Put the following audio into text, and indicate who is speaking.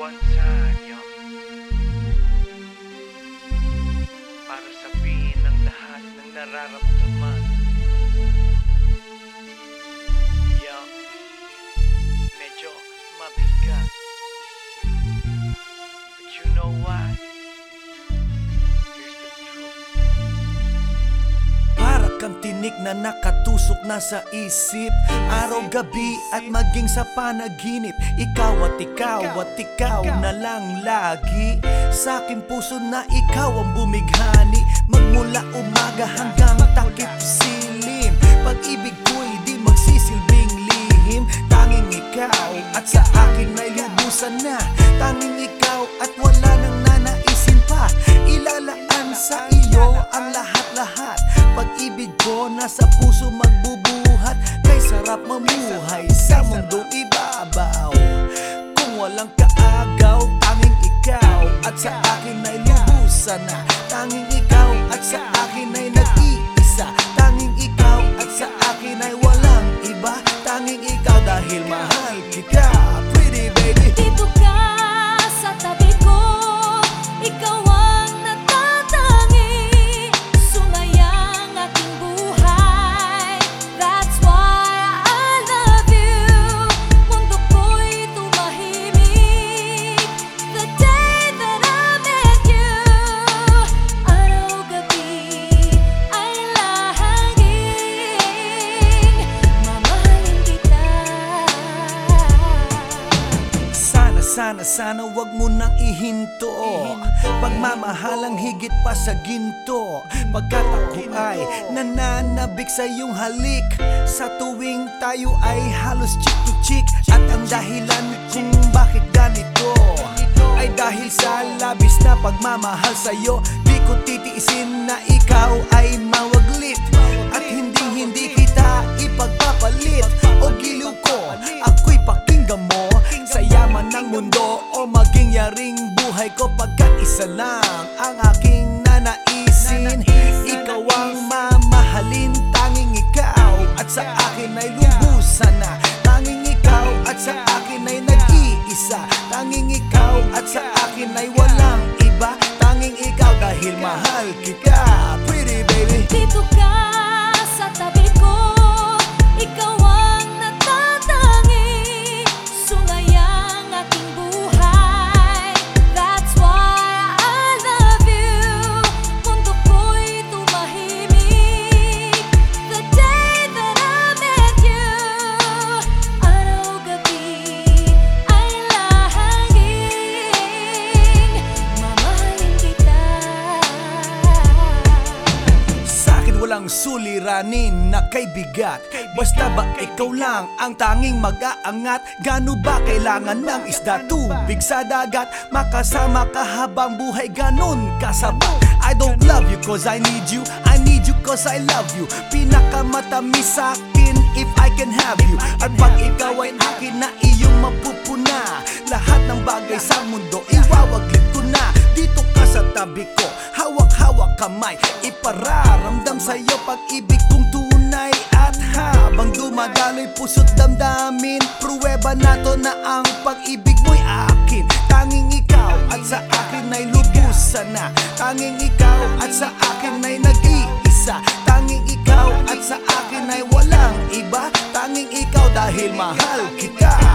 Speaker 1: buwansa niyo para sabihin ang lahat ng nararamdaman.
Speaker 2: Tinik na nakatusok na sa isip. Araw-gabi at maging sa panaginip. Ikaw at ikaw at ikaw na lang lagi. Sa aking puso na ikaw ang bumighani. Magmula umaga hanggang takip silim. Pag-ibig ko'y di magsisilbing lihim. Tanging ikaw at sa akin ay lubusan na. Tanging ikaw at wala nang nanaisin pa. Ilalaan sa iyo Pag-ibig ko nasa puso magbubuhat Kay sarap mamuhay sa mundong ibabaw. Kung walang kaagaw, tanging ikaw At sa akin ay lubusan na. Tanging ikaw at sa akin ay Sana, sana, wag mo nang ihinto. Pagmamahalang higit pa sa ginto. Pagkat ako ay nananabik sa iyong halik. Sa tuwing tayo ay halos chick to chick At ang dahilan kung bakit ganito Ay dahil sa labis na pagmamahal sa'yo. Di ko titiisin na ikaw ay mawaglit. At hindi hindi kita ipagpapalit buhay ko Pagkat isa lang ang aking nanaisin. Ikaw ang mamahalin, tanging ikaw At sa akin ay lubusan na. Tanging ikaw at sa akin ay nag-iisa. Tanging ikaw at sa akin ay walang iba. Tanging ikaw dahil mahal kita walang suliranin na kay bigat. Basta ba ikaw lang ang tanging mag-aangat? Gano ba kailangan ng isda? Tubig sa dagat Makasama ka habang buhay. Ganon kasabat I don't love you cause I need you. I need you cause I love you. Pinakamatamis sa akin if I can have you. At pag ikaw ay akin na Kamay Ipararamdam sa'yo. Pag-ibig kong tunay At habang dumadaloy puso't damdamin Pruweba na to na ang pag-ibig mo'y akin. Tanging ikaw at sa akin ay lubusan na. Tanging ikaw at sa akin ay nag-iisa. Tanging ikaw at sa akin ay walang iba. Tanging ikaw dahil mahal kita